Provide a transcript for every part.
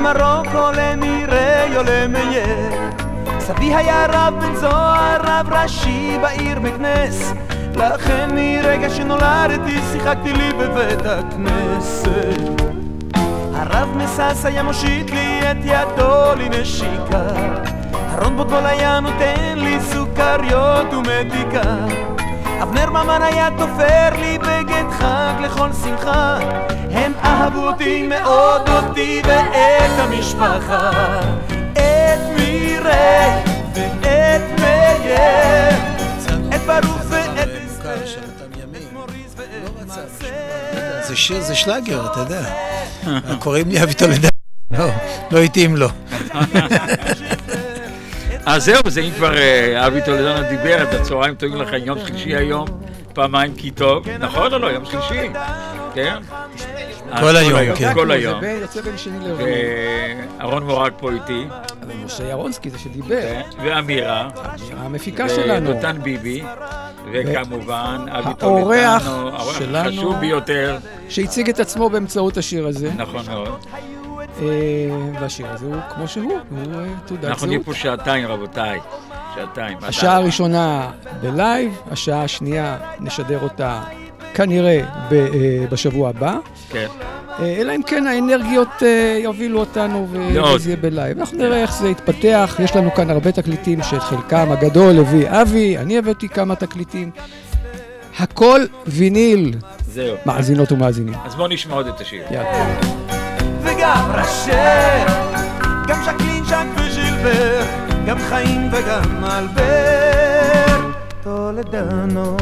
במרוקו למירי או למייר. סבי היה רב בן זוהר, רב ראשי בעיר מקנס. לכן מרגע שנולדתי שיחקתי לי בבית הכנסת. הרב מסס היה מושיט לי את ידו לנשיקה. אהרון בוטבול היה נותן לי סוכריות ומתיקה. אבנר ממן היה תופר לי בגד חג לכל שמחה הם אהבו אותי מאוד אותי ואת המשפחה את מירי ואת מאיר את ברוך ואת אסתר את מוריס ואת אסתר זה שיר, זה שלאגר, אתה יודע. קוראים לי אבי טולדנו. לא, לא התאים לו. אז זהו, זה אם כבר אה, אבי טולדנו דיבר, את הצהריים טובים לכם, יום שלישי היום, פעמיים כי טוב, נכון או לא? יום שלישי, כן? אז היום, כן. כל היום. לרביעי. ואהרון מורג פה איתי, משה ירונסקי זה שדיבר, כן, ואמירה, המפיקה שלנו. ודותן ביבי, וכמובן אבי טולדנו, האורח שלנו. החשוב ביותר, שהציג את עצמו באמצעות השיר הזה, נכון מאוד. אה, והשיר הזה הוא כמו שהוא, הוא אה, תעודת אנחנו נהיה זהות. פה שעתיים, רבותיי, שעתיים. השעה הראשונה ב live, השעה השנייה נשדר אותה כנראה אה, בשבוע הבא, כן. אלא אם כן האנרגיות יובילו אותנו מאוד. וזה יהיה ב live. אנחנו נראה איך זה יתפתח, יש לנו כאן הרבה תקליטים שאת חלקם הגדול הביא אבי, אני הבאתי כמה תקליטים. הכל ויניל, זהו. מאזינות ומאזינים. אז בואו נשמע עוד את השיר. יאללה. וגם ראשר, גם ז'קלין ז'ק וז'ילבר, גם חיים וגם אלבר. טולדנו,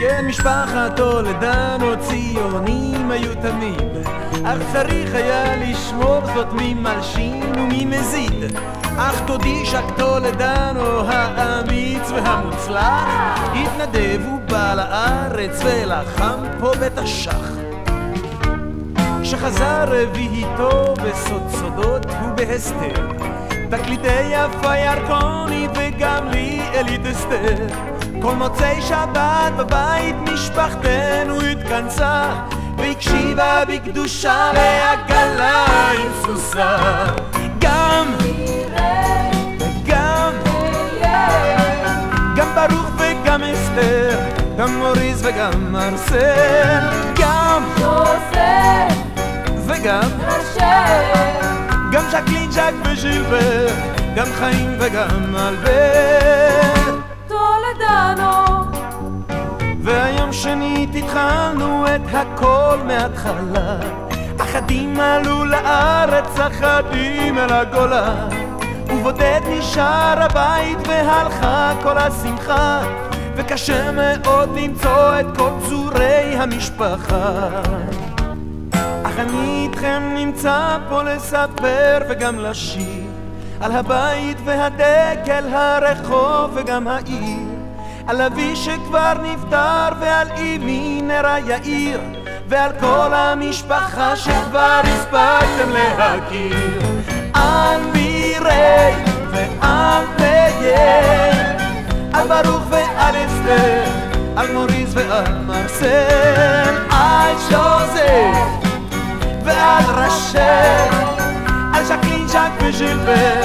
כן משפחת טולדנו, ציונים היו תמיד, אך צריך היה לשמור זאת ממלשין וממזיד. אך תודי טולדנו האמיץ והמוצלח, התנדב ובא לארץ ולחם פה בתש"ח. כשחזר הביא בסוד סודות ובהסתר. תקליטי יפה ירקוני וגם לי אלית אסתר כל מוצאי שבת בבית משפחתנו התכנסה והקשיבה בקדושה לעגלה עם סוסה. גם וגם גם ברוך וגם אסתר גם מוריס וגם מרסל. גם וגם גם ז'קלין ז'ק וז'ילבר גם חיים וגם אלבר. טולדנו, והיום שנית התחלנו את הכל מההתחלה. אחדים עלו לארץ, אחדים אל הגולה. ובודד נשאר הבית והלכה כל השמחה. וקשה מאוד למצוא את כל פזורי המשפחה אך אני איתכם נמצא פה לספר וגם לשיר על הבית והדקל, הרחוב וגם העיר. על אבי שכבר נפטר ועל אמי נרה יאיר. ועל כל המשפחה שכבר הספקתם להכיר. על מירי ועל מאיר על ברוך ועל אסתר על מוריס ועל מרסל. על ז'וזף ועל ראשל על ז'קלין ז'אק וז'ילבר,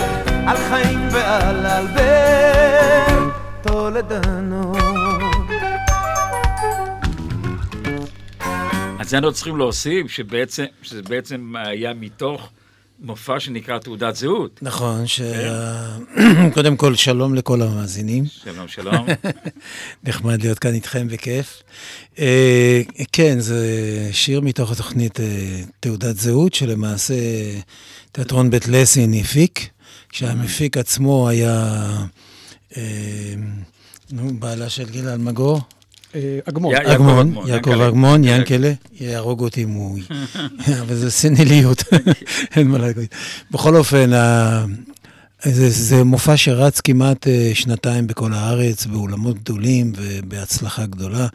על חיים ועל אלבר, טולדנו. אז אנחנו צריכים להוסיף, שבעצם, שזה בעצם היה מתוך מופע שנקרא תעודת זהות. נכון, שקודם כל שלום לכל המאזינים. שלום, שלום. נחמד להיות כאן איתכם וכיף. אה, כן, זה שיר מתוך התוכנית אה, תעודת זהות, שלמעשה תיאטרון בית לסין הפיק, כשהמפיק עצמו היה, אה, נו, בעלה של גילה אלמגור. אה, אגמון. יעקב אגמון, יעקב. אגמון, ינקלה, יהרוג אותי אם הוא... אבל זה סניליות, אין מה להגיד. בכל אופן, זה, זה מופע שרץ כמעט אה, שנתיים בכל הארץ, באולמות גדולים ובהצלחה גדולה.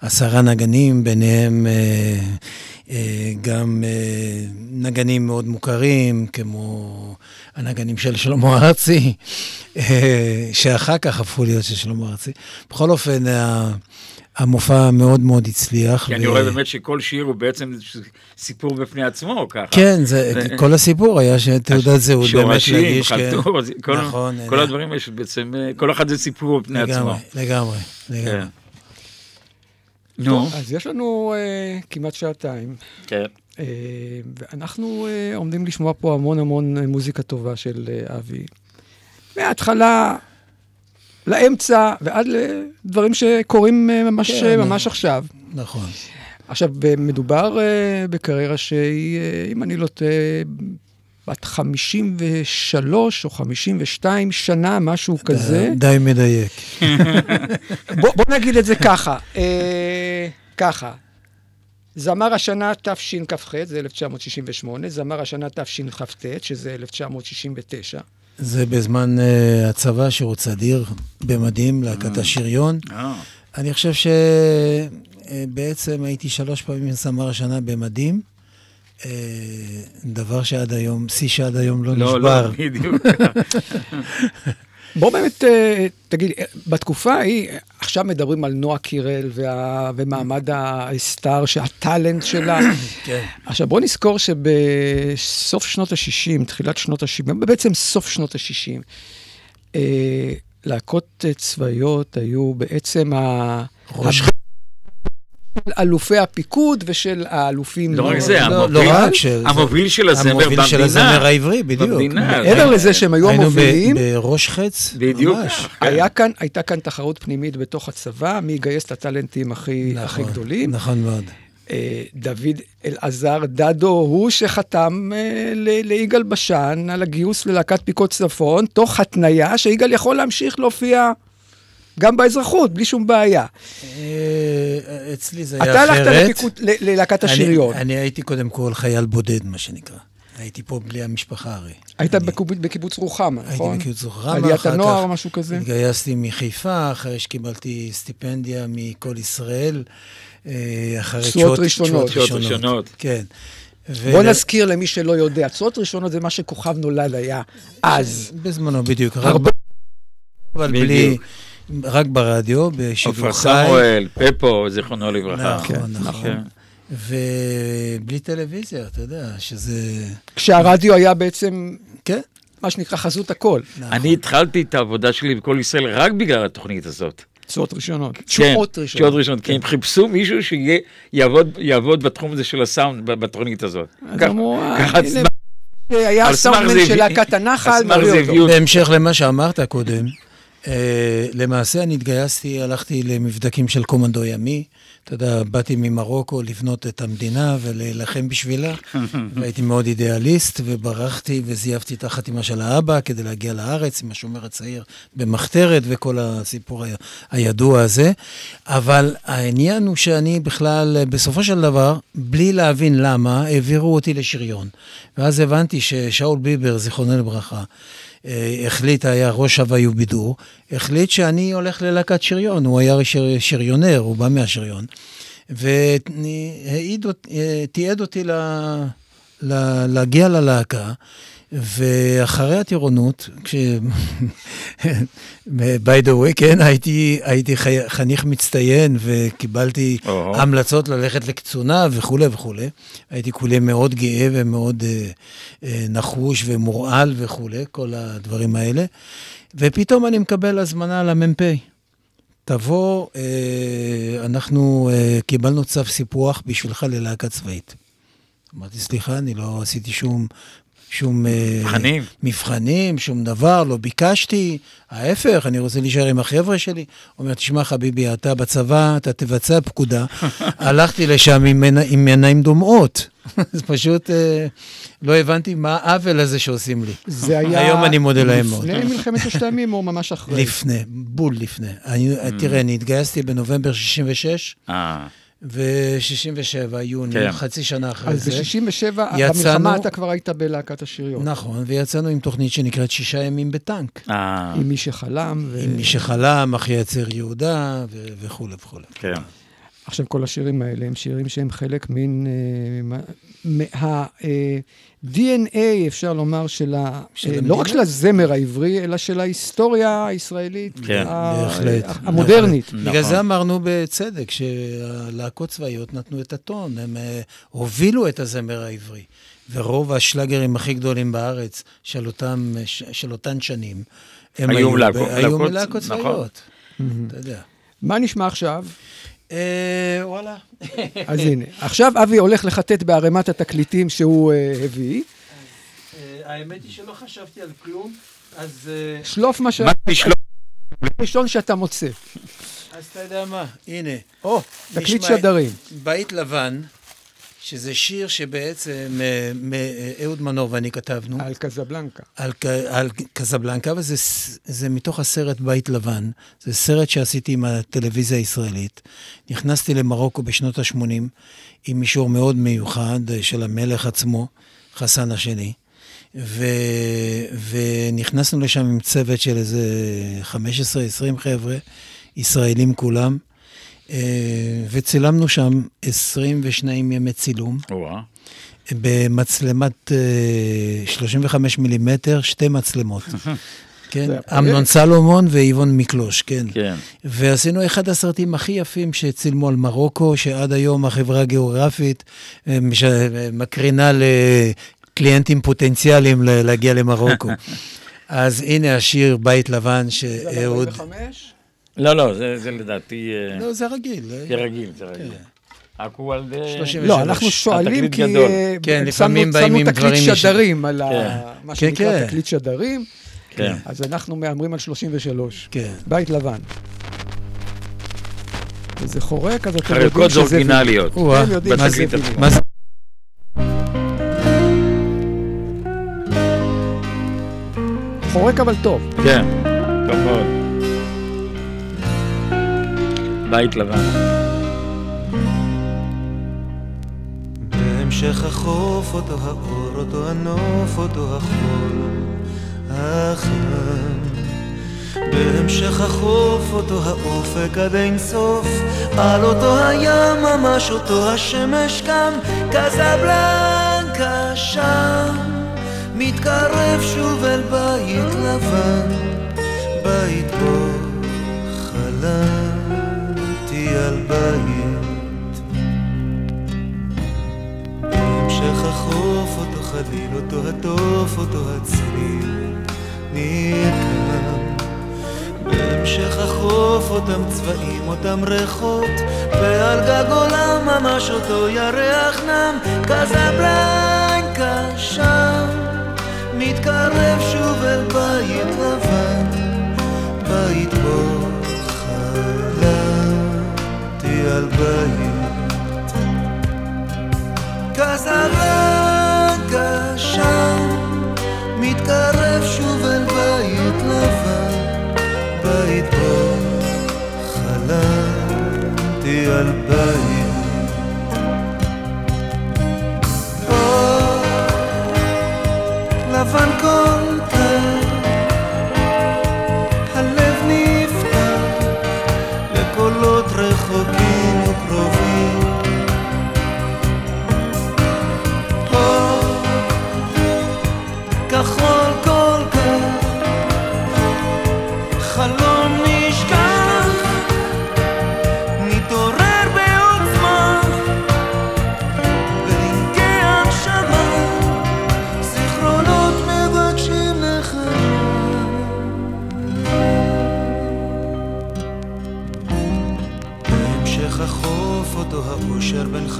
עשרה נגנים, ביניהם אה, גם נגנים מאוד מוכרים, כמו הנגנים של שלמה ארצי, שאחר כך הפכו להיות של שלמה ארצי. בכל אופן, המופע מאוד מאוד הצליח. כי אני רואה באמת שכל שיר הוא בעצם סיפור בפני עצמו, ככה. כן, זה, זה- כל הסיפור היה שתעודת זהות באמת שורשים, להגיש, כן. חלטור, זה- כל- נכון, כל אה, הדברים יש בעצם, אה, כל אחד זה סיפור בפני עצמו. לגמרי, לגמרי, לגמרי. כן. נו, אז יש לנו אה, כמעט שעתיים, כן. אה, ואנחנו אה, עומדים לשמוע פה המון המון אה, מוזיקה טובה של אה, אבי. מההתחלה לאמצע ועד לדברים שקורים אה, ממש, כן, ממש עכשיו. נכון. עכשיו, אה, מדובר אה, בקריירה שהיא, אם אני לא טועה, בת 53 או 52 שנה, משהו כזה. די מדייק. בוא, בוא נגיד את זה ככה, אה, ככה. זמר השנה תשכ"ח, זה 1968, זמר השנה תשכ"ט, שזה 1969. זה בזמן uh, הצבא, שירות סדיר, במדים, להקת השריון. אה, אני חושב שבעצם הייתי שלוש פעמים זמר השנה במדים. אה, דבר שעד היום, שיא שעד היום לא לא, נשבר. לא, בדיוק. בוא באמת, אה, תגיד, אה, בתקופה ההיא, עכשיו מדברים על נועה קירל וה, ומעמד הסטאר, שהטאלנט שלה. כן. עכשיו, בוא נזכור שבסוף שנות ה-60, תחילת שנות ה-70, בעצם סוף שנות ה-60, אה, להקות צבאיות היו בעצם ה... ראש אלופי הפיקוד ושל האלופים... לא רק זה, לא, המוביל- לא רק של- המוביל של הזמר המוביל של הזמר במדינה. העברי, בדיוק. במדינה. מעבר לזה שהם היו היינו המובילים, בראש חץ, בדיוק. ממש. היה כאן, הייתה כאן תחרות פנימית בתוך הצבא, מי יגייס את הטאלנטים הכי, הכי נכון, גדולים. נכון מאוד. אה, דוד אלעזר דדו הוא שחתם אה, ליגאל בשן על הגיוס ללהקת פיקוד צפון, תוך התניה שיגאל יכול להמשיך להופיע גם באזרחות, בלי שום בעיה. אה, אצלי זה היה אתה אחרת. הלכת לפיקוד- ל- ללהקת אני- השריון. אני הייתי קודם כל חייל בודד, מה שנקרא. הייתי פה בלי המשפחה הרי. היית אני- בקיבוץ- בקיבוץ רוחמה, הייתי נכון? בקיבוץ רוחמה, עליית אחר הנוער, משהו כזה? התגייסתי מחיפה, אחרי שקיבלתי סטיפנדיה מכל ישראל, אה, אחרי תשואות ראשונות. תשואות ראשונות. כן. ו- בוא נזכיר למי שלא יודע, תשואות ראשונות זה מה שכוכב נולד היה אז. בזמנו, בדיוק. הרבה- אבל בלי... רק ברדיו, בשידור עופר חי. סמואל, פפו, זיכרונו לברכה. נכון, כן, נכון. כן. ובלי טלוויזיה, אתה יודע, שזה... כשהרדיו היה בעצם, כן. מה שנקרא, חזות הכל. נכון. אני התחלתי את העבודה שלי בכל ישראל רק בגלל התוכנית הזאת. תשואות ראשונות. כן, תשואות ראשונות. תשואות ראשונות, כי הם חיפשו מישהו שיעבוד בתחום הזה של הסאונד בתוכנית הזאת. ככה היה זה של להקת הנחל, בהמשך למה שאמרת קודם, אה, למעשה אני התגייסתי, הלכתי למבדקים של קומנדו ימי. אתה יודע, באתי ממרוקו לבנות את המדינה ולהילחם בשבילה, והייתי מאוד אידיאליסט, וברחתי וזייפתי את החתימה של האבא כדי להגיע לארץ עם השומר הצעיר במחתרת וכל הסיפור ה- הידוע הזה. אבל העניין הוא שאני בכלל, בסופו של דבר, בלי להבין למה, העבירו אותי לשריון. ואז הבנתי ששאול ביבר, זיכרונו לברכה, החליט, היה ראש הוואי ובידור, החליט שאני הולך ללהקת שריון, הוא היה שר, שריונר, הוא בא מהשריון, ותיעד אותי ל, ל, להגיע ללהקה, ואחרי הטירונות, כש... by the way, כן, הייתי, הייתי חי... חניך מצטיין וקיבלתי או. המלצות ללכת לקצונה וכולי וכולי. הייתי כולי מאוד גאה ומאוד אה, אה, נחוש ומורעל וכולי, כל הדברים האלה. ופתאום אני מקבל הזמנה למ"פ. תבוא, אה, אנחנו אה, קיבלנו צו סיפוח בשבילך ללהקה צבאית. אמרתי, סליחה, אני לא עשיתי שום... שום... אה, מבחנים. מבחנים, שום דבר, לא ביקשתי. ההפך, אני רוצה להישאר עם החבר'ה שלי. הוא אומר, תשמע, חביבי, אתה בצבא, אתה תבצע פקודה. הלכתי לשם עם, עיני- עם עיניים דומעות. אז פשוט אה, לא הבנתי מה העוול הזה שעושים לי. זה היה... היום אני מודה להם מאוד. לפני מלחמת ששת הימים או ממש אחרי? לפני, בול לפני. אני, תראה, אני התגייסתי בנובמבר 66, אה, ו-67, יוני, כן. חצי שנה אחרי אז זה. ב-67, יצאנו- במלחמה אתה כבר היית בלהקת השריון. נכון, ויצאנו עם תוכנית שנקראת שישה ימים בטנק. אה, עם מי שחלם. ו- עם מי שחלם, אחי יצר יהודה, ו- וכולי וכולי. כן. עכשיו, כל השירים האלה הם שירים שהם חלק מן... מה-DNA, אפשר לומר, של ה... של אה, לא? רק של הזמר העברי, אלא של ההיסטוריה הישראלית. כן, ה- בהחלט. המודרנית. נכון. בגלל זה אמרנו בצדק, שהלהקות צבאיות נתנו את הטון, הם אה, הובילו את הזמר העברי. ורוב השלאגרים הכי גדולים בארץ של, אותם, של אותן שנים, הם היו מלהקות נכון. צבאיות. אתה יודע. מה נשמע עכשיו? אה, וואלה. אז הנה, עכשיו אבי הולך לחטט בערימת התקליטים שהוא אה, הביא. האמת היא שלא חשבתי על כלום, אז... שלוף מה ש... מה לשלוח? ראשון שאתה מוצא. אז אתה יודע מה, הנה. או, תקליט שדרים. בית לבן, שזה שיר שבעצם אה, אה, אהוד מנור ואני כתבנו. על קזבלנקה. על, על קזבלנקה, וזה זה מתוך הסרט בית לבן. זה סרט שעשיתי עם הטלוויזיה הישראלית. נכנסתי למרוקו בשנות ה-80 עם אישור מאוד מיוחד אה, של המלך עצמו, חסן השני. ו... ונכנסנו לשם עם צוות של איזה 15-20 חבר'ה, ישראלים כולם, וצילמנו שם 22 ימי צילום. וואה. במצלמת אה, 35 מילימטר, שתי מצלמות. כן. אמנון סלומון ואיבון מקלוש, כן. כן. ועשינו אחד הסרטים הכי יפים שצילמו על מרוקו, שעד היום החברה הגיאוגרפית אה, אה, מקרינה לקליינטים פוטנציאליים להגיע למרוקו. אז הנה השיר בית לבן שאהוד... לא, לא, זה זה לדעתי... אה, לא, זה רגיל. אה, זה רגיל, זה רגיל. הוא על... אה, 33. לא, אנחנו שואלים כי. אה, כן, שמנו- לפעמים באים שמנו עם תקליט דברים אישיים. שדרים על כן. מה כן, שנקרא כן. תקליט שדרים, כן. אז אנחנו מהמרים על 33. כן. בית לבן. וזה חורק, אז אתם יודעים חריקות שזה... אורגינליות. זה- ויניל. מה זה? חורק אבל טוב. כן, טוב מאוד. בית לבן. בהמשך החוף, אותו האור, אותו הנוף, אותו החול, החם. בהמשך החוף, אותו האופק עד אין סוף, על אותו הים, ממש אותו השמש קם, קזבלנקה שם, מתקרב שוב אל בית לבן, בית בו חלמתי חליל, אותו התוף, אותו הצליל, נרקם. בהמשך החוף, אותם צבעים, אותם ריחות, ועל גג עולם ממש אותו ירח נם, קזבלנקה שם, מתקרב שוב אל בית לבן, בית בו חלמתי על בית. קזבלנקה שם, מתקרב שוב אל בית לבן, בית בו חלמתי על בית. אור לבן כל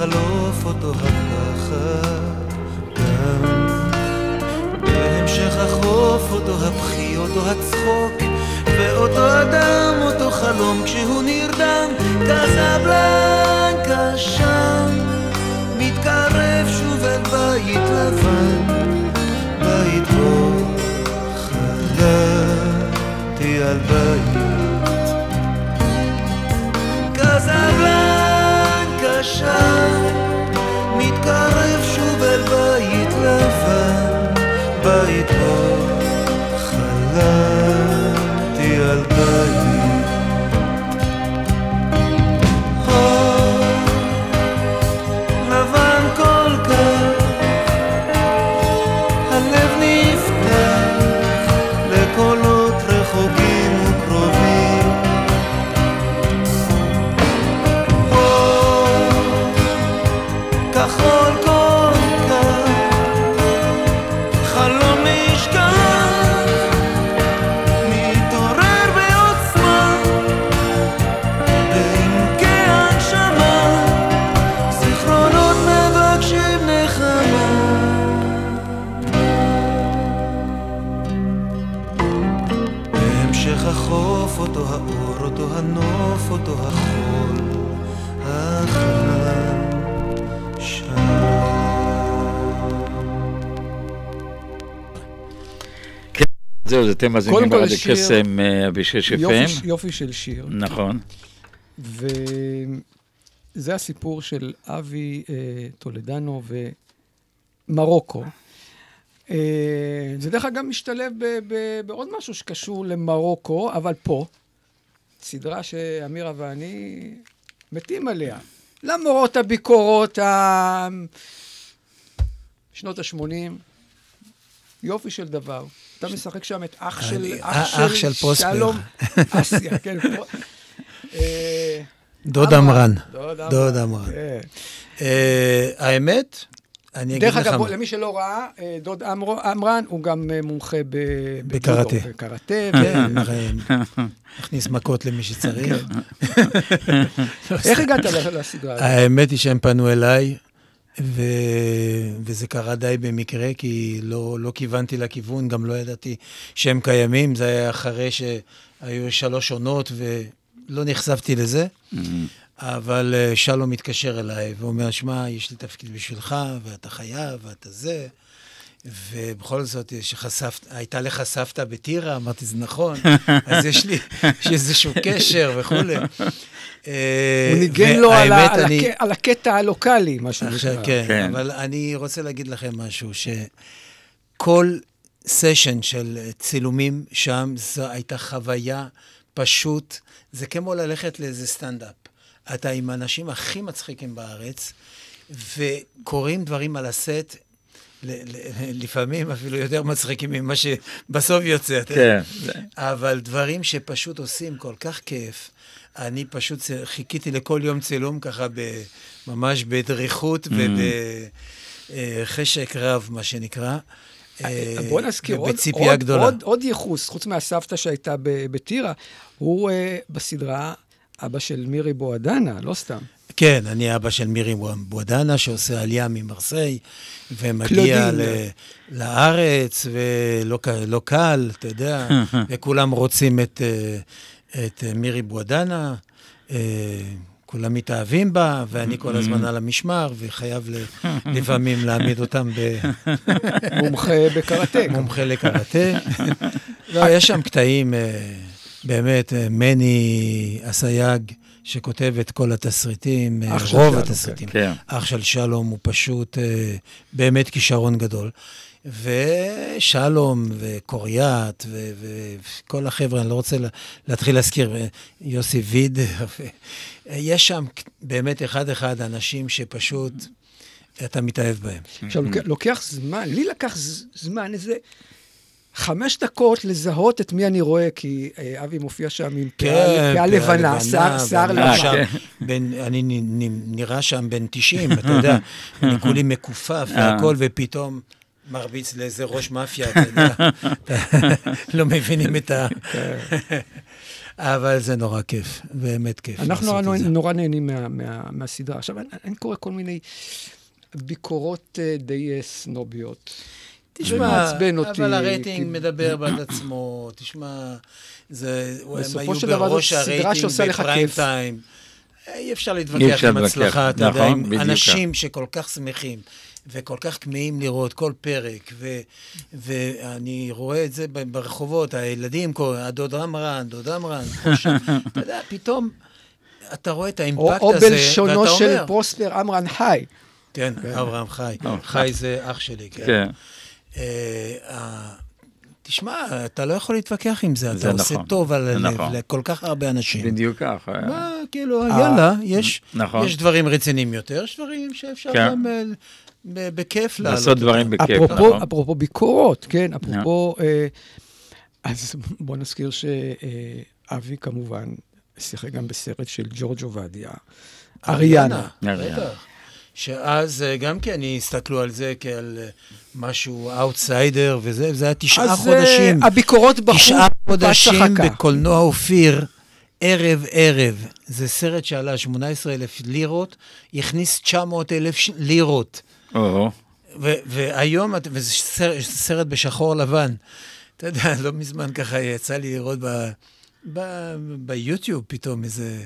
החוף אותו הפחד גם בהמשך החוף אותו הבכי אותו הצחוק ואותו אדם אותו חלום כשהוא נרדם קזבלנקה זהו, זה אתם מאזינים ברדיו קסם אה, ב-6 יופי, FM. יופי של שיר. נכון. וזה הסיפור של אבי אה, טולדנו ומרוקו. אה, זה דרך אגב משתלב ב- ב- בעוד משהו שקשור למרוקו, אבל פה, סדרה שאמירה ואני מתים עליה. למרות הביקורות ה... שנות ה-80, יופי של דבר. אתה משחק שם את אח של, אני- אח של פרוספר. שלום אסיה, כן. אה, דוד עמרן. דוד עמרן. כן. אה, האמת, אני אגיד דרך לך... אגב, מה- בוא, למי שלא ראה, אה, דוד עמרן הוא גם אה, מומחה בקראטה. בקראטה. כן, ו- נראה- נכניס מכות למי שצריך. איך הגעת לסדרה הזאת? האמת היא שהם פנו אליי, ו... וזה קרה די במקרה, כי לא, לא כיוונתי לכיוון, גם לא ידעתי שהם קיימים. זה היה אחרי שהיו שלוש עונות ולא נחשפתי לזה. אבל אה, שלום מתקשר אליי ואומר, שמע, יש לי תפקיד בשבילך, ואתה חייב, ואתה זה. ובכל זאת, שחשפת, הייתה לך סבתא בטירה, אמרתי, זה נכון, אז יש לי, יש איזשהו קשר וכולי. אה, הוא ניגן לו על אני- על הקטע הלוקאלי, מה שנקרא. כן, כן. אבל אני רוצה להגיד לכם משהו, שכל סשן של צילומים שם, זו הייתה חוויה פשוט, זה כמו ללכת לאיזה סטנדאפ. אתה עם האנשים הכי מצחיקים בארץ, וקורים דברים על הסט, לפעמים אפילו יותר מצחיקים ממה שבסוף יוצא. כן. אבל דברים שפשוט עושים כל כך כיף. אני פשוט חיכיתי לכל יום צילום ככה ב, ממש בדריכות ובחשק רב, מה שנקרא. אה, בוא נזכיר, עוד, עוד, גדולה. עוד, עוד ייחוס, חוץ מהסבתא שהייתה ב- בטירה, הוא אה, בסדרה אבא של מירי בועדנה, לא סתם. כן, אני אבא של מירי בועדנה, שעושה עלייה ממרסיי, ומגיע. ל- לארץ, ולא לא קל, אתה יודע, וכולם רוצים את, אה, את מירי בועדנה. אה, כולם מתאהבים בה, ואני כל הזמן על המשמר, וחייב לפעמים להעמיד אותם מומחה בקראטה. במומחה לקראטה. לא, יש שם קטעים, אה, באמת, מני אסייג, שכותב את כל התסריטים, אה, אח של רוב שלום, התסריטים. כן. אח של שלום הוא פשוט אה, באמת כישרון גדול. ושלום וקוריאט ו- וכל החבר'ה, אני לא רוצה לה- להתחיל להזכיר, אה, יוסי ויד, ו- יש שם באמת אחד-אחד אנשים שפשוט אתה מתאהב בהם. עכשיו, לוקח- לוקח זמן, לי לקח זמן, איזה חמש דקות לזהות את מי אני רואה, כי אה, אבי מופיע שם עם פאה פאה לבנה, שיער שיער לבן. שם כן. בן- אני נ- נ- נראה שם בן 90, אתה יודע, אני כולי מכופף אה. והכל, ופתאום מרביץ לאיזה ראש מאפיה, אתה יודע, לא מבינים את ה... אבל זה נורא כיף, באמת כיף אנחנו לעשות נורא, את זה. נורא נהנים מה, מה, מהסדרה. עכשיו, אני, אני קורא כל מיני ביקורות אה, די אה, זה תשמע, מעצבן אותי, אבל הרייטינג כי- מדבר בעד עצמו, תשמע, זה, הם בסופו היו של דבר בראש הרייטינג שעושה לך בפריים כיף. טיים. אי אפשר להתווכח עם הצלחה, אתה יודע, נכון, עם בדיוק אנשים שכל כך שמחים וכל כך כמהים לראות כל פרק, ו, ואני רואה את זה ב- ברחובות, הילדים, כל- הדוד רמרן, דוד רמרן, אתה יודע, פתאום אתה רואה את או, האימפקט או הזה, בלשונו ואתה של אומר, פרוספר עמרן חי. כן, אברהם חי, אה. חי זה אח שלי, כן. אה, אה, תשמע, אתה לא יכול להתווכח עם זה, זה אתה עושה נכון, טוב על הלב נכון. לכל כך הרבה אנשים. בדיוק ככה. מה, כאילו, יאללה, יש נכון. יש דברים רציניים יותר, יש דברים שאפשר כן. גם אה, בכיף לעלות. לעשות דברים. בכיף, אפרופו, נכון? אפרופו ביקורות, כן, אפרופו... אה, אז בוא נזכיר שאבי כמובן שיחק גם בסרט של ג'ורג' עובדיה. אריאנה. אריאנה. שאז אה, גם כן הסתכלו על זה כעל אה, משהו אאוטסיידר וזה, זה היה תשעה אז אה, חודשים. הביקורות בחוץ, תשעה חודשים. בקולנוע אופיר, ערב-ערב. זה סרט שעלה 18,000 לירות, הכניס 900,000 ש- לירות. או, ו- והיום, את- וזה סרט, סרט בשחור לבן. אתה יודע, לא מזמן ככה יצא לי לראות ב, ב, ביוטיוב פתאום איזה,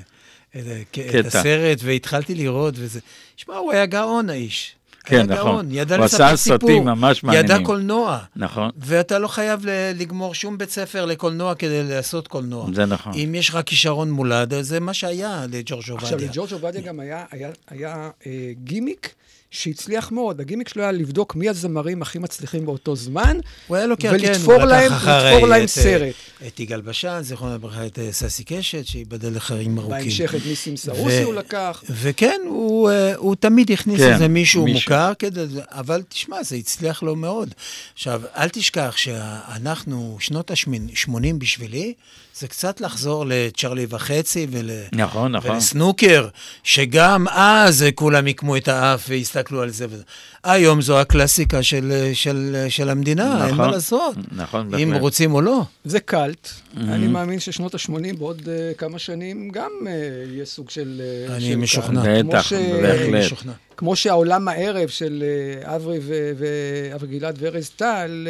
איזה קטע. את קטע. הסרט, והתחלתי לראות, וזה... שמע, הוא היה גאון, האיש. כן, היה נכון. גאון, ידע הוא לספר עשה סיפור. סרטים ממש ידע מעניינים. קולנוע. נכון. ואתה לא חייב לגמור שום בית ספר לקולנוע כדי לעשות קולנוע. זה נכון. אם יש לך כישרון מולד, זה מה שהיה לג'ורג' עובדיה. עכשיו, לג'ורג' עובדיה גם היה, היה, היה אה, גימיק שהצליח מאוד. הגימיק שלו היה לבדוק מי הזמרים הכי מצליחים באותו זמן, הוא היה לוקח, כן, ולתפור להם- לתפור להם את, סרט. אה, את יגאל בשן, זיכרונו לברכה, את אה, ססי קשת, שייבדל לחיים ארוכים. בהמשך את ניסים סרוסי הוא לקח. וכן, הוא, אה, הוא תמיד הכניס כן, איזה מישהו, מישהו. מוכר, כדי, אבל תשמע, זה הצליח לו מאוד. עכשיו, אל תשכח שאנחנו, שנות ה-80 בשבילי, זה קצת לחזור לצ'רלי וחצי ול... נכון, נכון. ולסנוקר, שגם אז כולם עיקמו את האף והסתכלו על זה. וזה. היום זו הקלאסיקה של, של, של המדינה, אין מה נכון, לעשות. נכון, אם בהחלט. רוצים או לא. זה קאלט. אני מאמין ששנות ה-80 בעוד אה, כמה שנים גם אה, יהיה סוג של אה, אני של משוכנע. בטח, ש- בהחלט. משוכנע. כמו שהעולם הערב של אברי ו- ואברי גלעד וארז טל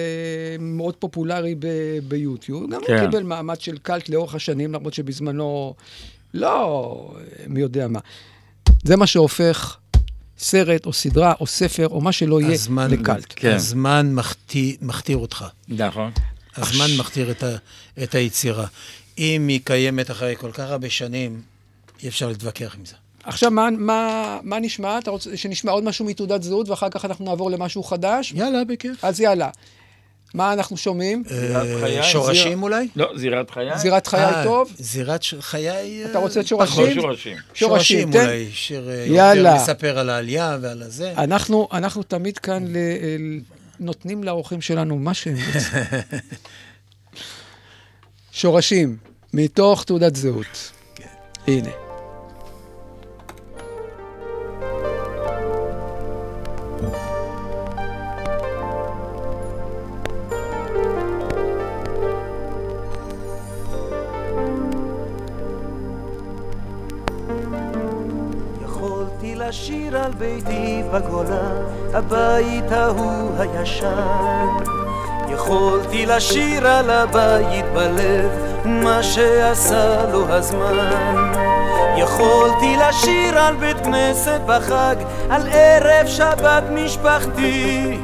מאוד פופולרי ביוטיוב. גם הוא כן. קיבל מעמד של קאלט לאורך השנים, למרות שבזמנו, לא, מי יודע מה. זה מה שהופך סרט או סדרה או ספר או מה שלא יהיה הזמן, לקאלט. כן. הזמן מכתיר, מכתיר אותך. נכון. הזמן מכתיר את, ה, את היצירה. אם היא קיימת אחרי כל כך הרבה שנים, אי אפשר להתווכח עם זה. עכשיו, מה, מה, מה נשמע? אתה רוצה שנשמע עוד משהו מתעודת זהות, ואחר כך אנחנו נעבור למשהו חדש? יאללה, בכיף. אז יאללה. מה אנחנו שומעים? זירת אה, שורשים אולי? לא, זירת חיי. זירת חיי אה, טוב? זירת חיי... אתה רוצה את פחות. שורשים? שורשים. שורשים. אולי, שיר אה, יאללה. יותר מספר על העלייה ועל הזה. אנחנו, אנחנו תמיד כאן נותנים לאורחים שלנו מה שהם רוצים. שורשים, מתוך תעודת זהות. הנה. יכולתי ביתי בגולה, הבית ההוא הישן. יכולתי לשיר על הבית בלב, מה שעשה לו הזמן. יכולתי לשיר על בית כנסת בחג, על ערב שבת משפחתי.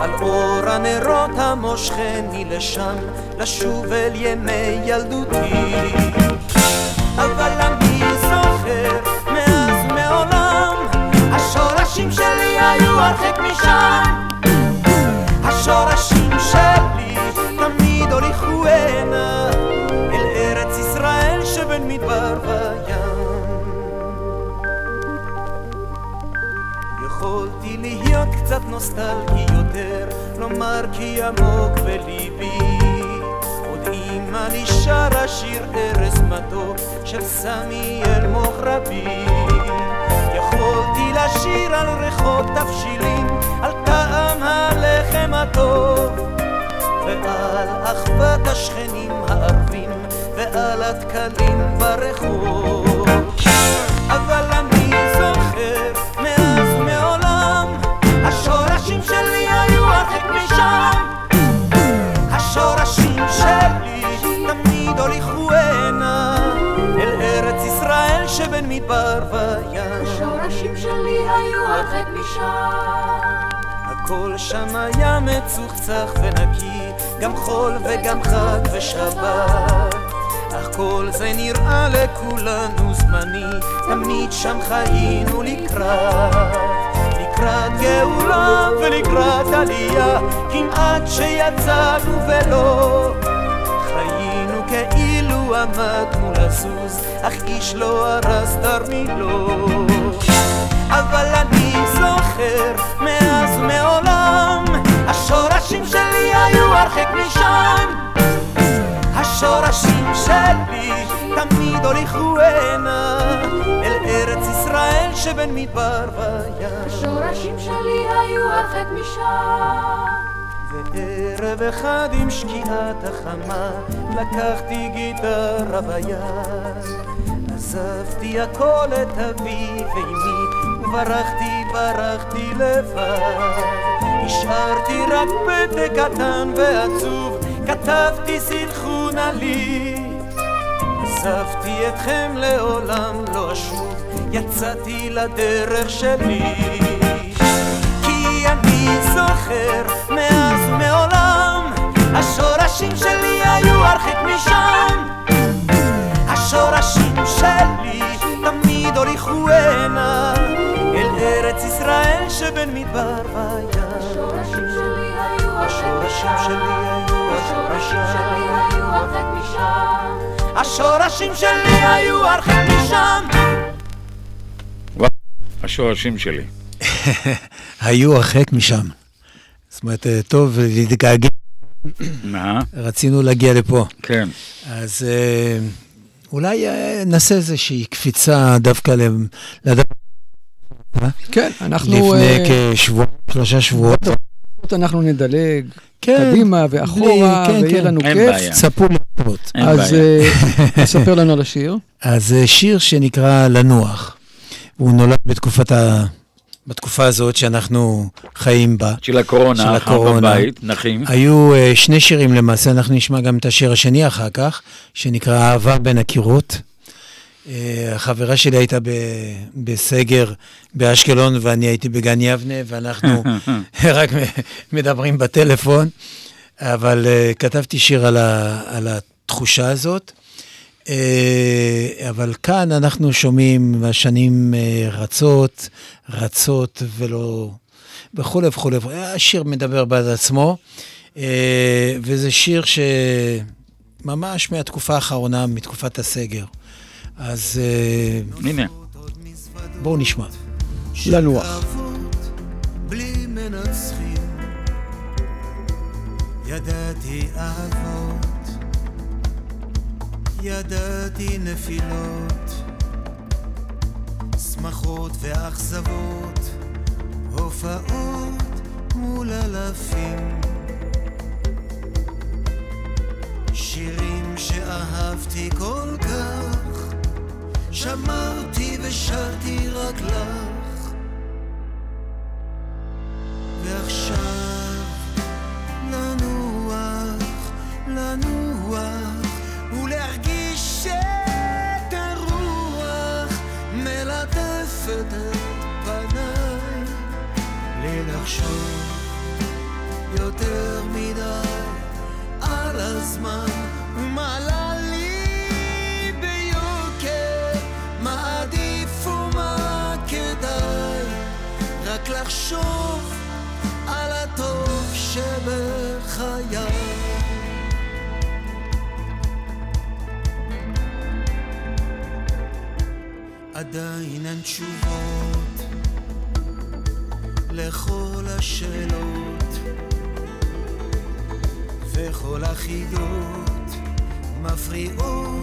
על אור הנרות המושכני לשם, לשוב אל ימי ילדותי. היו הרחק משם. השורשים שלי תמיד הוליכו הנה אל ארץ ישראל שבין מדבר וים. יכולתי להיות קצת נוסטלגי יותר לומר כי עמוק בליבי. עוד אימא לי שרה שיר ארז מתוק של סמי אלמוג רבי יכולתי לשיר על ריחות תבשילים על טעם הלחם הטוב ועל אחוות השכנים הערבים ועל הדקלים ברחוב. הרחק משם. הכל שם היה מצוחצח ונקי, גם חול וגם חג ושבת. אך כל זה נראה לכולנו זמני, תמיד שם חיינו לקראת. לקראת גאולה ולקראת עלייה, כמעט שיצאנו ולא. חיינו כאילו עמדנו לזוז, אך איש לא הרס תרמילו. אבל אני זוכר מאז ומעולם השורשים שלי היו הרחק משם. השורשים שלי תמיד הוליכו הנה אל ארץ ישראל שבין מדבר וים. השורשים שלי היו הרחק משם. וערב אחד עם שקיעת החמה לקחתי גיטרה ביד. עזבתי הכל את אבי ואמי וברחתי, ברחתי לבד. השארתי רק פתק קטן ועצוב כתבתי סלחו נא לי. עזבתי אתכם לעולם לא אשוב יצאתי לדרך שלי. כי אני זוכר מאז ומעולם השורשים שלי היו הרחק משם. השורשים שלי תמיד הוליכו אל ארץ ישראל שבין מדבר וים השורשים שלי היו הרחק השורשים משם. שלי היו השורשים שלי היו הרחק משם. השורשים שלי היו הרחק משם השורשים שלי. היו הרחק משם. זאת אומרת, אה, טוב להתגעגע, מה? רצינו להגיע לפה. כן. אז אה, אולי אה, נעשה איזושהי קפיצה דווקא לדבר כן, אנחנו... לפני אה, כשבועיים, שלושה שבועות. אנחנו נדלג כן, קדימה ואחורה, כן, ויהיה כן. לנו כיף. צפו. אין אז. אה, תספר לנו על השיר. אז שיר שנקרא לנוח. הוא נולד בתקופת ה... בתקופה הזאת שאנחנו חיים בה. של הקורונה, של הקורונה. בבית, נחים. היו אה, שני שירים למעשה, אנחנו נשמע גם את השיר השני אחר כך, שנקרא אהבה בין הקירות. אה, החברה שלי הייתה ב- בסגר באשקלון ואני הייתי בגן יבנה, ואנחנו רק מדברים בטלפון, אבל אה, כתבתי שיר על, ה- על התחושה הזאת. אה, אבל כאן אנחנו שומעים, השנים אה, רצות, רצות ולא... וכולי וכולי. השיר מדבר בעד עצמו, אה, וזה שיר שממש מהתקופה האחרונה, מתקופת הסגר. אז אה, הנה. בואו נשמע. לנוח. בלי מנצחים ידעתי אהבות ידעתי נפילות שמחות ואכזבות הופעות מול אלפים שירים שאהבתי כל כך שמרתי ושרתי רק לך וכל החידות מפריעות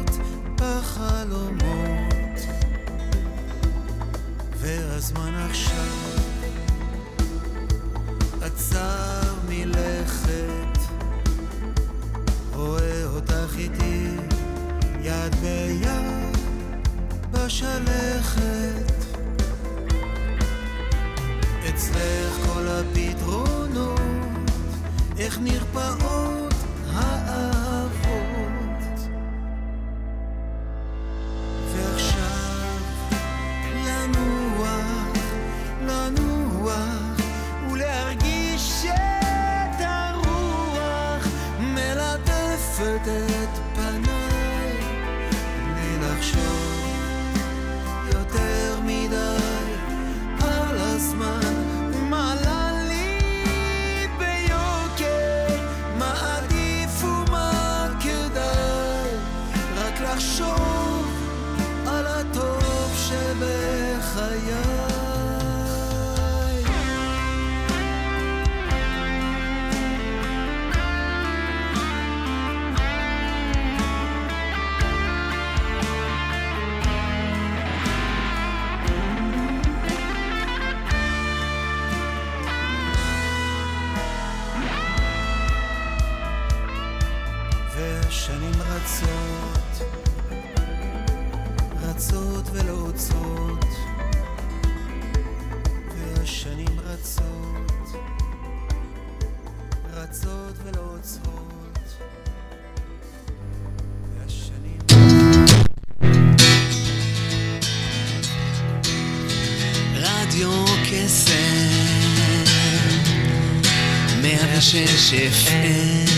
FM,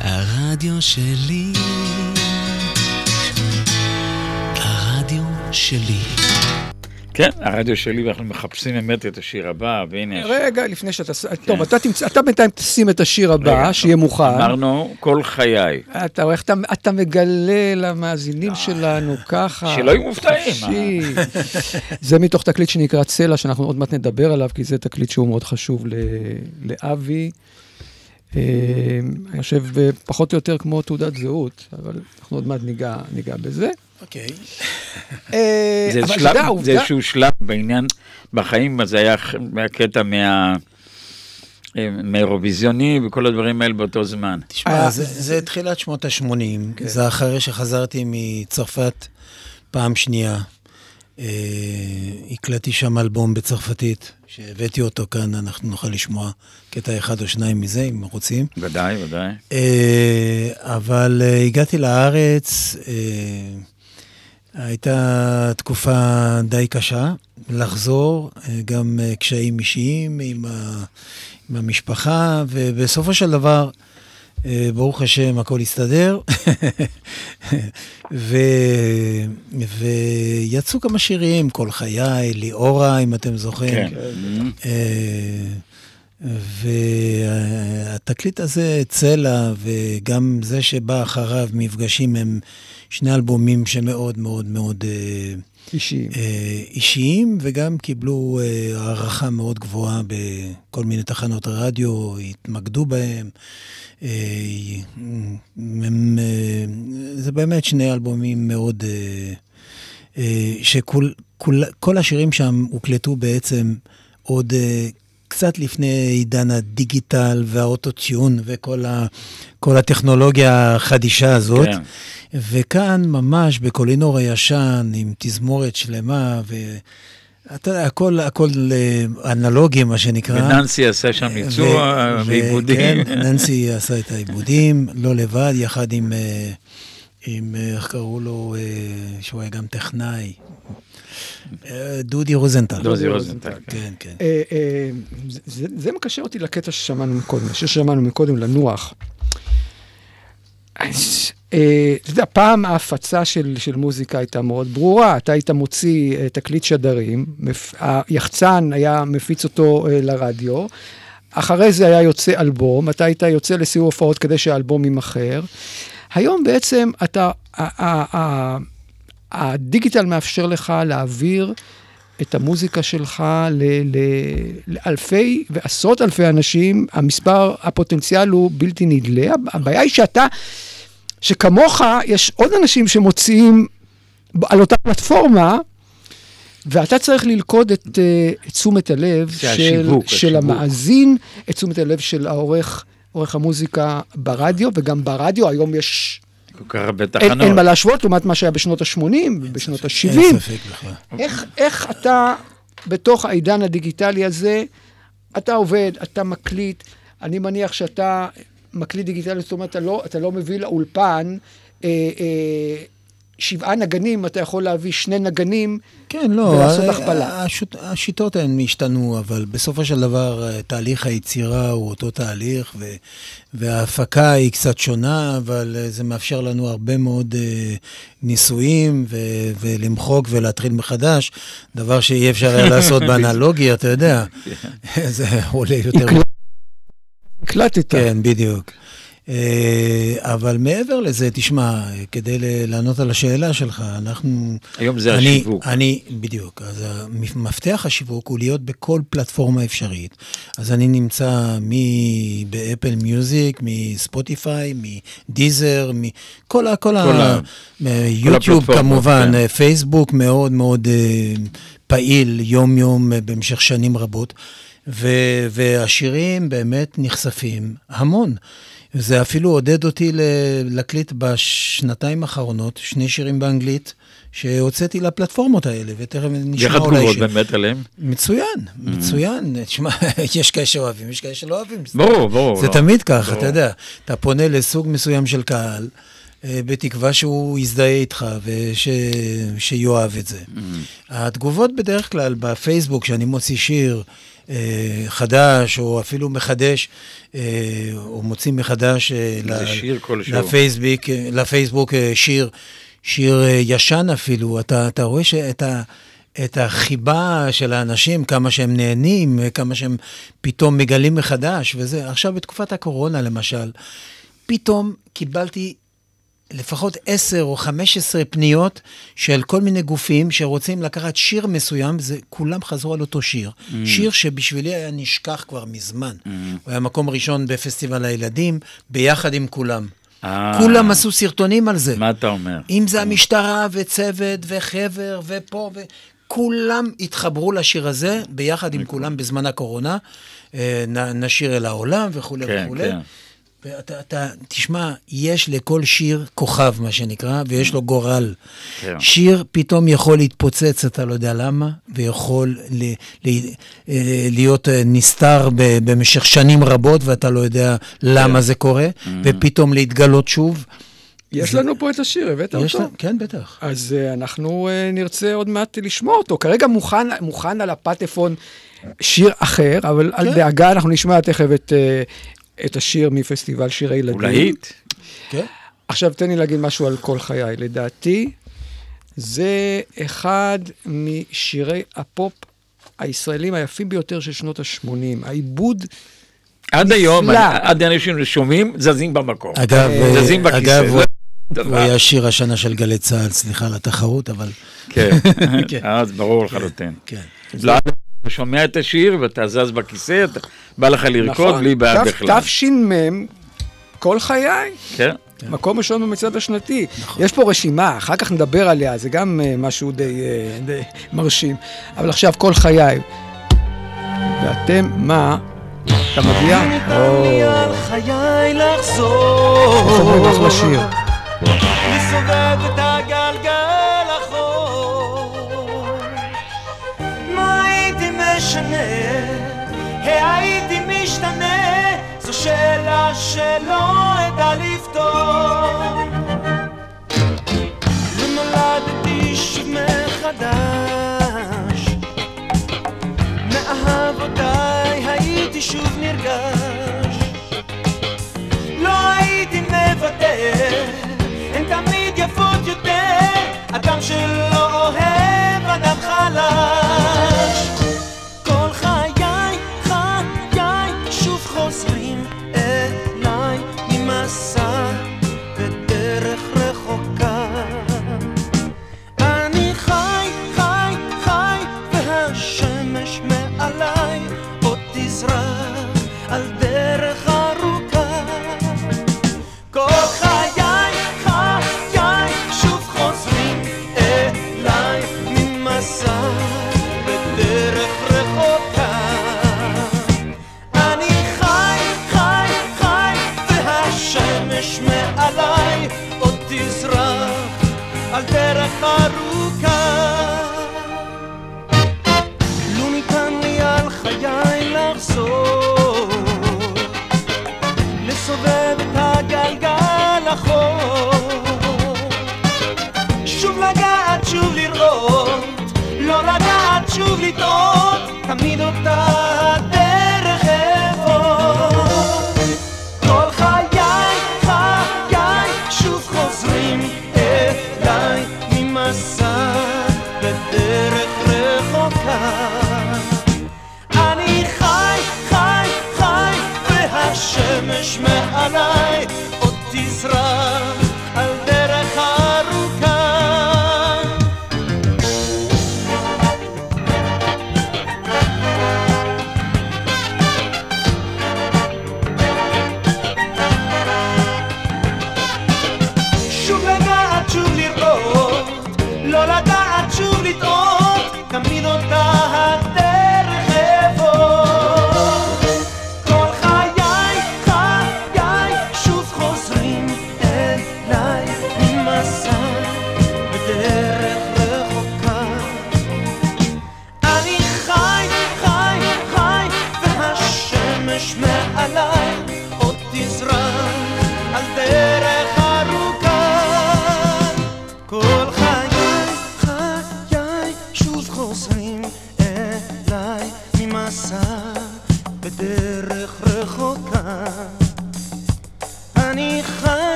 הרדיו שלי, כן, הרדיו שלי, ואנחנו מחפשים באמת את השיר הבא, והנה... רגע, לפני שאתה... טוב, אתה תמצא, אתה בינתיים תשים את השיר הבא, רגע, שיהיה. מוכן. אמרנו, כל חיי. אתה רואה איך אתה, אתה מגלה למאזינים שלנו ככה. שלא יהיו מופתעים. חופשי. זה מתוך תקליט שנקרא צלע, שאנחנו עוד מעט נדבר עליו, כי זה תקליט שהוא מאוד חשוב ל- לאבי. אה, אני חושב אה, פחות או יותר כמו תעודת זהות, אבל אנחנו עוד מעט ניגע, ניגע בזה. אוקיי. אה, זה. איזשהו שלב בעניין, בחיים, אז זה היה קטע מה... אה, מהאירוויזיוני וכל הדברים האלה באותו זמן. תשמע, אה, זה, זה תחילת שנות ה-80, זה אחרי שחזרתי מצרפת פעם שנייה. הקלטתי שם אלבום בצרפתית, שהבאתי אותו כאן, אנחנו נוכל לשמוע קטע אחד או שניים מזה, אם רוצים. ודאי, ודאי. אבל הגעתי לארץ, הייתה תקופה די קשה לחזור, אה, גם אה, קשיים אישיים עם, ה, עם המשפחה, ובסופו של דבר, אה, ברוך השם, הכל הסתדר. ו... ויצאו כמה שירים, כל חיי, ליאורה, אם אתם זוכרים. כן. והתקליט הזה, צלע, וגם זה שבא אחריו, מפגשים, הם שני אלבומים שמאוד מאוד מאוד אה, אישיים. אה, אישיים, וגם קיבלו אה, הערכה מאוד גבוהה בכל מיני תחנות הרדיו, התמקדו בהם. אה, הם, אה, זה באמת שני אלבומים מאוד... שכל כל, כל השירים שם הוקלטו בעצם עוד קצת לפני עידן הדיגיטל והאוטוטיון וכל ה, כל הטכנולוגיה החדישה הזאת. כן. וכאן ממש בקולינור הישן, עם תזמורת שלמה, ואתה יודע, הכל, הכל אה, אנלוגי, מה שנקרא. וננסי עשה שם ביצוע ו- ועיבודים. כן, ננסי עשה את העיבודים, לא לבד, יחד עם, אה, עם אה, איך קראו לו, אה, שהוא היה גם טכנאי. אה, דודי רוזנטל. דודי רוזנטל, כן. כן, כן. אה, אה, זה- מקשר אותי לקטע ששמענו מקודם, השיר ששמענו מקודם, לנוח. אתה יודע, פעם ההפצה של, של מוזיקה הייתה מאוד ברורה. אתה היית מוציא תקליט שדרים, מפ... היחצן היה מפיץ אותו לרדיו, אחרי זה היה יוצא אלבום, אתה היית יוצא לסיור הופעות כדי שהאלבום יימכר. היום בעצם אתה, הדיגיטל מאפשר לך להעביר את המוזיקה שלך לאלפי ועשרות אלפי אנשים, המספר, הפוטנציאל הוא בלתי נדלה. הבעיה היא שאתה, שכמוך, יש עוד אנשים שמוציאים על אותה פלטפורמה, ואתה צריך ללכוד את, אה, את תשומת הלב של, השיווק, של השיווק. המאזין, את תשומת הלב של העורך, עורך המוזיקה ברדיו, וגם ברדיו היום יש... כל כך הרבה אין, תחנות. אין מה להשוות לעומת מה שהיה בשנות ה-80 ובשנות ה-70. אין ספק בכלל. איך, איך אתה בתוך העידן הדיגיטלי הזה, אתה עובד, אתה מקליט, אני מניח שאתה מקליט דיגיטלי, זאת אומרת, אתה לא, אתה לא מביא לאולפן אה, אה, שבעה נגנים, אתה יכול להביא שני נגנים כן, לא, ולעשות הכפלה. השוט- השיטות הן השתנו, אבל בסופו של דבר אה, תהליך היצירה הוא אותו תהליך, ו, וההפקה היא קצת שונה, אבל אה, זה מאפשר לנו הרבה מאוד אה, ניסויים, ו, ולמחוק ולהתחיל מחדש, דבר שאי אפשר היה לעשות באנלוגי, אתה יודע. זה עולה יותר... הקלטת. כן, בדיוק. אה, אבל מעבר לזה, תשמע, כדי לענות על השאלה שלך, אנחנו... היום זה אני, השיווק. אני, בדיוק. אז מפתח השיווק הוא להיות בכל פלטפורמה אפשרית. אז אני נמצא מ- באפל מיוזיק, מספוטיפיי, מדיזר, מכל ה... כל ה... יוטיוב כמובן, כן. פייסבוק מאוד מאוד אה, פעיל יום-יום אה, במשך שנים רבות, ו- והשירים באמת נחשפים המון. זה אפילו עודד אותי להקליט בשנתיים האחרונות שני שירים באנגלית שהוצאתי לפלטפורמות האלה, ותכף נשמע איך אולי התגובות שיר. באמת עליהם? מצוין, מצוין. תשמע, יש כאלה שאוהבים, יש כאלה שלא אוהבים. ברור, ברור. זה לא. תמיד ככה. אתה יודע. אתה פונה לסוג מסוים של קהל, אה, בתקווה שהוא יזדהה איתך ושיאהב את זה. התגובות בדרך כלל בפייסבוק, כשאני מוציא שיר חדש, או אפילו מחדש, אה, או מוציא מחדש אה, ל-. לפייסבוק, אה, לפייסבוק אה, שיר, שיר אה, ישן אפילו, אתה, אתה רואה שאת ה... את החיבה של האנשים, כמה שהם נהנים, כמה שהם פתאום מגלים מחדש וזה. עכשיו, בתקופת הקורונה, למשל, פתאום קיבלתי לפחות 10 או 15 פניות של כל מיני גופים שרוצים לקחת שיר מסוים, זה כולם חזרו על אותו שיר. Mm. שיר שבשבילי היה נשכח כבר מזמן. Mm. הוא היה מקום ראשון בפסטיבל הילדים, ביחד עם כולם. אה, כולם עשו סרטונים על זה. מה אתה אומר? אם זה המשטרה וצוות וחבר ופה ו... כולם התחברו לשיר הזה ביחד עם כולם בזמן הקורונה. אה, נשיר אל העולם וכולי כן, וכולי. כן. ואתה, אתה, תשמע, יש לכל שיר כוכב, מה שנקרא, ויש לו גורל. כן. שיר פתאום יכול להתפוצץ, אתה לא יודע למה, ויכול ל, ל, אה, להיות אה, נסתר ב, במשך שנים רבות, ואתה לא יודע למה זה קורה, ופתאום להתגלות שוב. יש לנו פה את השיר, הבאת יש אותו? לה- כן, בטח. אז uh, אנחנו uh, נרצה עוד מעט לשמוע אותו. כרגע מוכן, מוכן על הפטפון שיר אחר, אבל כן. דאגה, אנחנו נשמע תכף את, uh, את השיר מפסטיבל שירי ילדים. הוא להיט. כן. עכשיו תן לי להגיד משהו על כל חיי. לדעתי, זה אחד משירי הפופ הישראלים היפים ביותר של שנות ה-80. העיבוד, עד היום. עד אנשים ששומעים, זזים במקום. אגב, אה, אה, זזים בכיסא. אגב, הוא-. היה שיר השנה של גלי צה"ל, סליחה על התחרות, אבל כן, כן. אז ברור לחלוטין. כן. אתה שומע את השיר ואתה זז בכיסא, אתה בא לך לרקוד בלי בעיה נכון. בכלל. תש"מ, כל חיי. כן. מקום ראשון במצעד השנתי. יש פה רשימה, אחר כך נדבר עליה, זה גם uh, משהו די, uh, די מרשים. אבל עכשיו, כל חיי. ואתם, מה? אתה מגיע? לי על חיי לחזור. איך אומרים אחלה שיר. לסובב את הגלגל שלא אדע לפתור. נולדתי שוב מחדש, מאהבותיי הייתי שוב נרגש. לא הייתי מוותר, הן תמיד יפות יותר, אדם שלא אוהב אדם חלש. אני חי, חי, חי, והשמש מעליי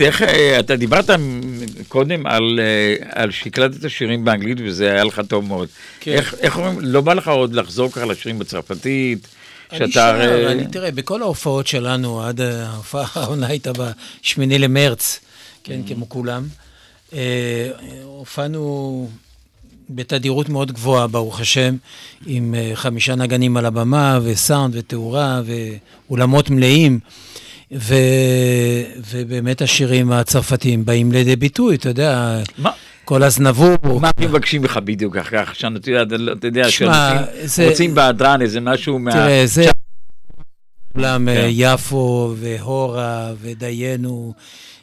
תגיד, איך, אה, אתה דיברת קודם על, אה, על שהקלטת שירים באנגלית וזה היה לך טוב מאוד. כן. איך, איך אומרים, לא בא לך עוד לחזור ככה לשירים בצרפתית? אני שר, אני תראה, בכל ההופעות שלנו, עד ההופעה האחרונה הייתה ב-8 למרץ, כן, כמו כולם, אה, הופענו בתדירות מאוד גבוהה, ברוך השם, עם אה, חמישה נגנים על הבמה, וסאונד, ותאורה, ואולמות מלאים. ו... ובאמת השירים הצרפתיים באים לידי ביטוי, אתה יודע, מה? כל הזנבור. מה הם מבקשים ממך בדיוק אחרי עכשיו? אתה יודע, אתה יודע, תשמע, שאנשים זה- רוצים בהדרן איזה משהו מה... תראה, זה... אולם כן. אה, יפו, והורה, ודיינו,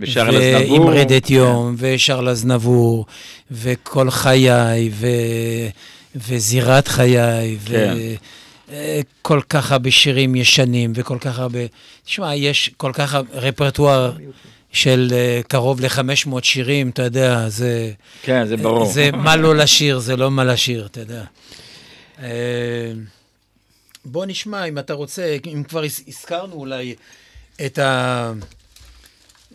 ושרל אזנבור. כן. ואמרדת יום, ושרל אזנבור, וכל חיי, ו... וזירת חיי, כן. וכל כך הרבה שירים ישנים, וכל כך הרבה... תשמע, יש כל כך הרבה רפרטואר של אה, קרוב ל-500 שירים, אתה יודע, זה... כן, זה ברור. זה מה לא לשיר, זה לא מה לשיר, אתה יודע. אה, בוא נשמע, אם אתה רוצה, אם כבר הז- הזכרנו אולי את ה...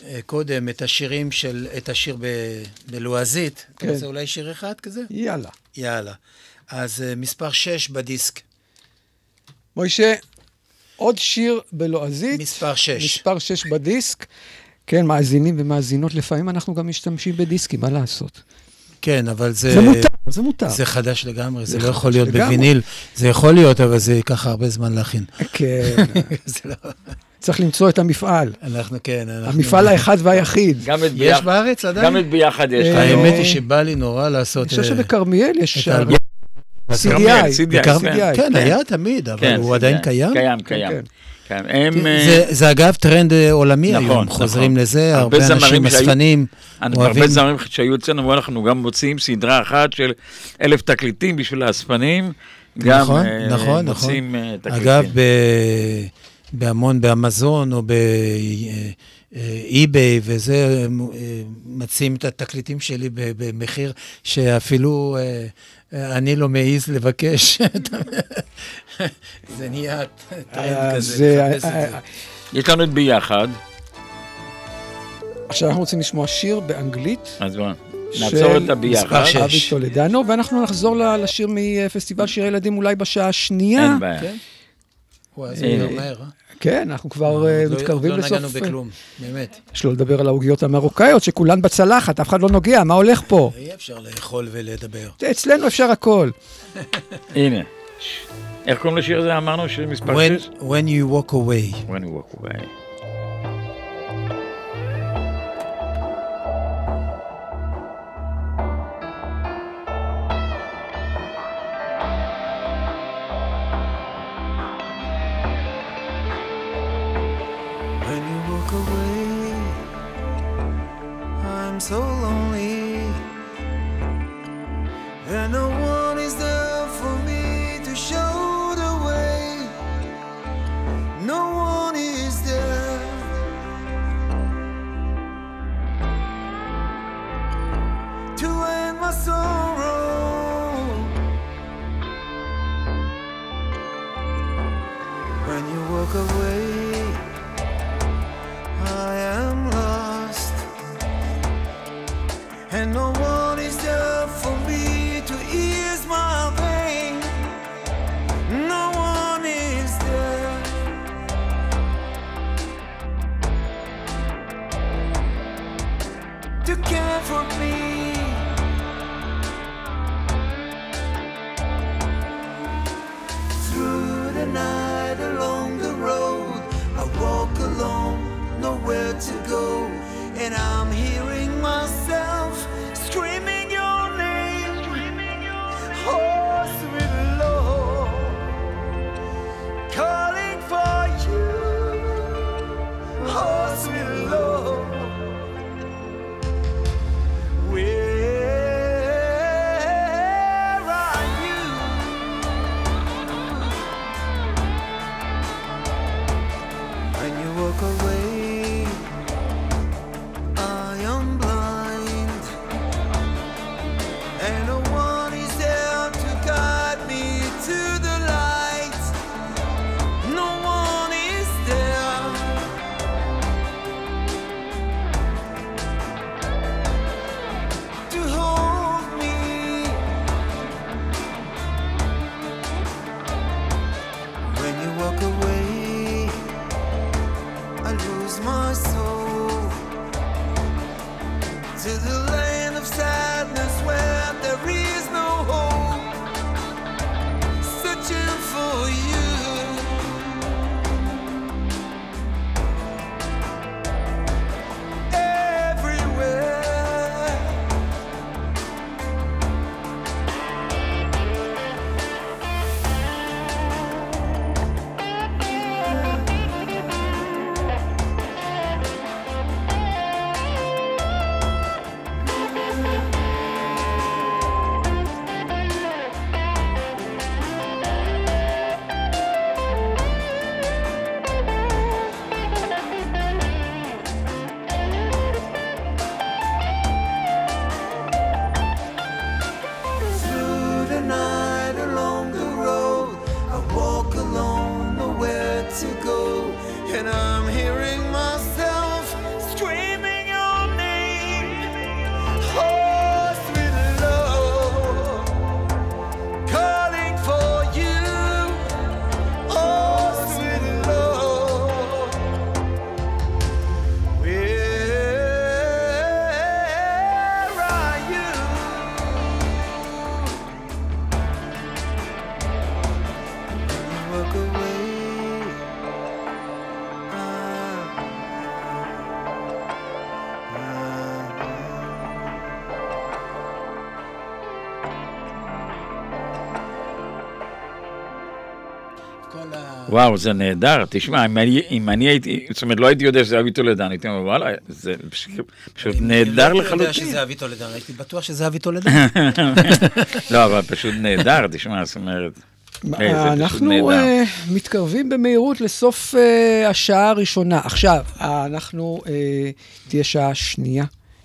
אה, קודם, את השירים של, את השיר ב- בלועזית. אתה כן. רוצה אולי שיר אחד כזה? יאללה. יאללה. אז אה, מספר 6 בדיסק, מוישה, עוד שיר בלועזית. מספר 6. מספר 6 בדיסק. כן, מאזינים ומאזינות, לפעמים אנחנו גם משתמשים בדיסקים, מה לעשות? כן, אבל זה... זה מותר, זה מותר. זה חדש לגמרי, זה זה לא יכול להיות לגמרי. בוויניל. זה יכול להיות, אבל זה ייקח הרבה זמן להכין. כן, זה לא... צריך למצוא את המפעל. אנחנו, כן, אנחנו... המפעל האחד והיחיד. גם את יש ביחד, בארץ עדיין? גם את ביחד יש. האמת היא שבא לי נורא לעשות... אני חושב אה, שבכרמיאל יש CDI, CDI, CDI. כן, היה תמיד, אבל כן, הוא עדיין קיים? קיים, קיים. כן, כן. אה, הם... אה, זה, זה אגב טרנד אה, עולמי נכון, היום, נכון. חוזרים לזה, הרבה, הרבה אנשים אספנים אוהבים. הרבה זמרים שהיו אצלנו, ואנחנו גם מוציאים סדרה אחת של אלף תקליטים בשביל האספנים, גם נכון, אה, נכון, נכון. מוציאים נכון. תקליטים. אגב, ב... בהמון, באמזון או באיביי וזה, מציעים את התקליטים שלי במחיר שאפילו אה, אני לא מעז לבקש. זה נהיה טרנד אה, כזה. אה, יש לנו את ביחד. עכשיו אנחנו רוצים לשמוע שיר באנגלית. אז בוא, נעצור את הביחד. של אבי טולדנו, ואנחנו נחזור לשיר מפסטיבל שירי ילדים אולי בשעה השנייה. אין בעיה. כן. הוא היה מהר, אה? כן, אנחנו כבר לא-, אה, לא, מתקרבים לא, לא לסוף. לא נגענו בכלום, באמת. יש לו לדבר על העוגיות המרוקאיות, שכולן בצלחת, אף אחד לא נוגע, מה הולך פה? אי אפשר לאכול ולדבר. אצלנו אפשר הכל. הנה. איך קוראים לשיר הזה? אמרנו שזה מספר 6? When you walk away. When you walk away. וואו, זה נהדר. תשמע, אם אני, אם אני הייתי, זאת אומרת, לא הייתי יודע שזה אבי טולדנו, הייתי אומר, וואלה, זה פשוט נהדר לחלוטין. אני לא יודע שזה אבי טולדנו, הייתי בטוח שזה אבי טולדן. לא, אבל פשוט נהדר, תשמע, זאת אומרת... אה, אנחנו אה, מתקרבים במהירות לסוף אה, השעה הראשונה. עכשיו, אנחנו, תהיה שעה שנייה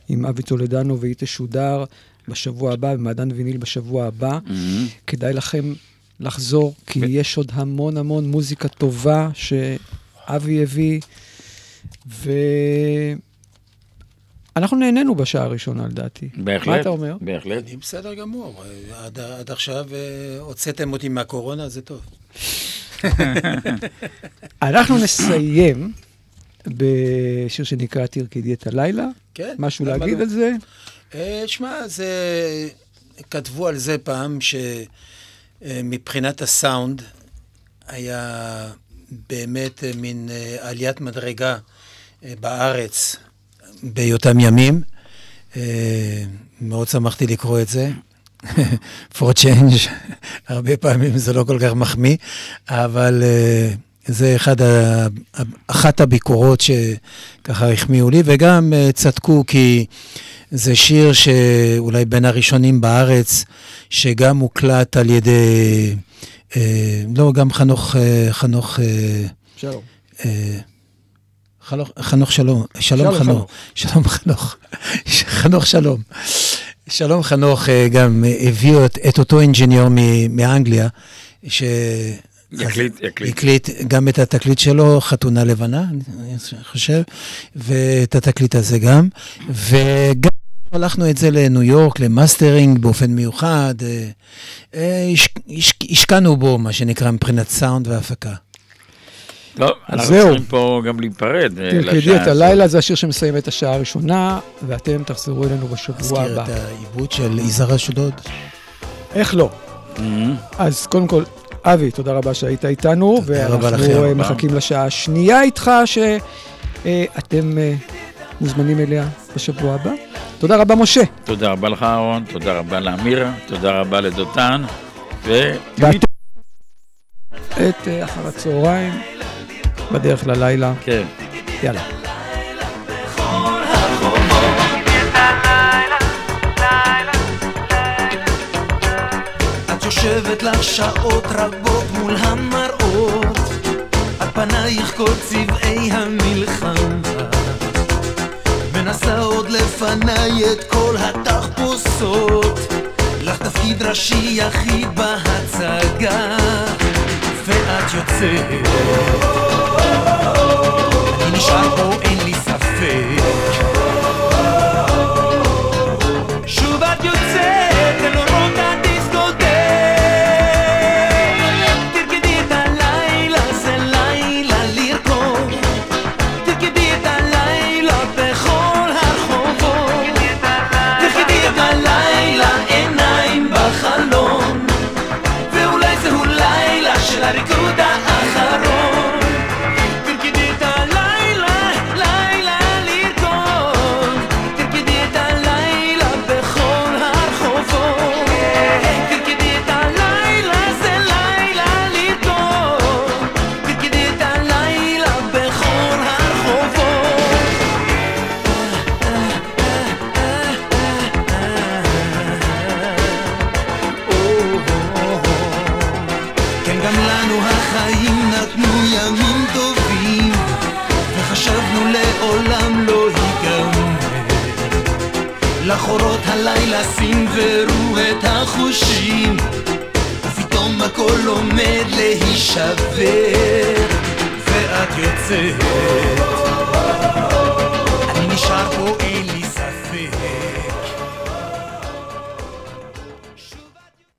עם אבי טולדנו, והיא תשודר בשבוע הבא, במעדן ויניל בשבוע הבא. Mm -hmm. כדאי לכם לחזור, כי יש עוד המון המון מוזיקה טובה שאבי הביא, ואנחנו נהנינו בשעה הראשונה, לדעתי. בהחלט. מה אתה אומר? בהחלט. אני בסדר גמור. עד, עד עכשיו אה, הוצאתם אותי מהקורונה, זה טוב. אנחנו נסיים בשיר שנקרא תרקדי את הלילה. כן. משהו להגיד לא? על זה? אה, שמע, זה... כתבו על זה פעם שמבחינת הסאונד היה באמת אה, מין אה, עליית מדרגה אה, בארץ באותם ימים. אה, מאוד שמחתי לקרוא את זה. for change, הרבה פעמים זה לא כל כך מחמיא, אבל אה, זה אחד ה, אחת הביקורות שככה החמיאו לי, וגם אה, צדקו כי זה שיר שאולי בין הראשונים בארץ, שגם הוקלט על ידי, אה, לא, גם חנוך, אה, חנוך, אה, שלום. אה, חנוך, חנוך שלום, שלום שלום חנוך, שלום חנוך, חנוך שלום. שלום חנוך אה, גם הביאו את, את אותו engineer מ- מאנגליה, ש... יקליט, יקליט. הקליט גם את התקליט שלו, חתונה לבנה, אני חושב, ואת התקליט הזה גם, וגם שלחנו את זה לניו יורק, למאסטרינג באופן מיוחד, אה, אה, הש- הש- השקענו בו, מה שנקרא, מבחינת סאונד והפקה. טוב, אנחנו. צריכים פה גם להיפרד. אה, תרקדי לשעה את הזאת. הלילה, זה השיר שמסיים את השעה הראשונה, ואתם תחזרו אלינו בשבוע הבא. את העיבוד של יזהר אשדוד. איך לא? אז קודם כל, אבי, תודה רבה שהיית איתנו, ואנחנו. אה, מחכים לשעה השנייה איתך, שאתם אה, מוזמנים אליה בשבוע הבא. תודה רבה, משה. תודה רבה לך, אהרון, תודה רבה לאמירה, תודה רבה לדותן, ו... ואתם את אה, אחר הצהריים, בדרך ללילה. כן. יאללה. יושבת לך שעות רבות מול המראות על פנייך כל צבעי המלחמה לפניי את כל התחפושות. לך תפקיד ראשי יחיד בהצגה ואת יוצאת. אני נשאר פה אין לי ספק עומד להישבר ואת יוצאת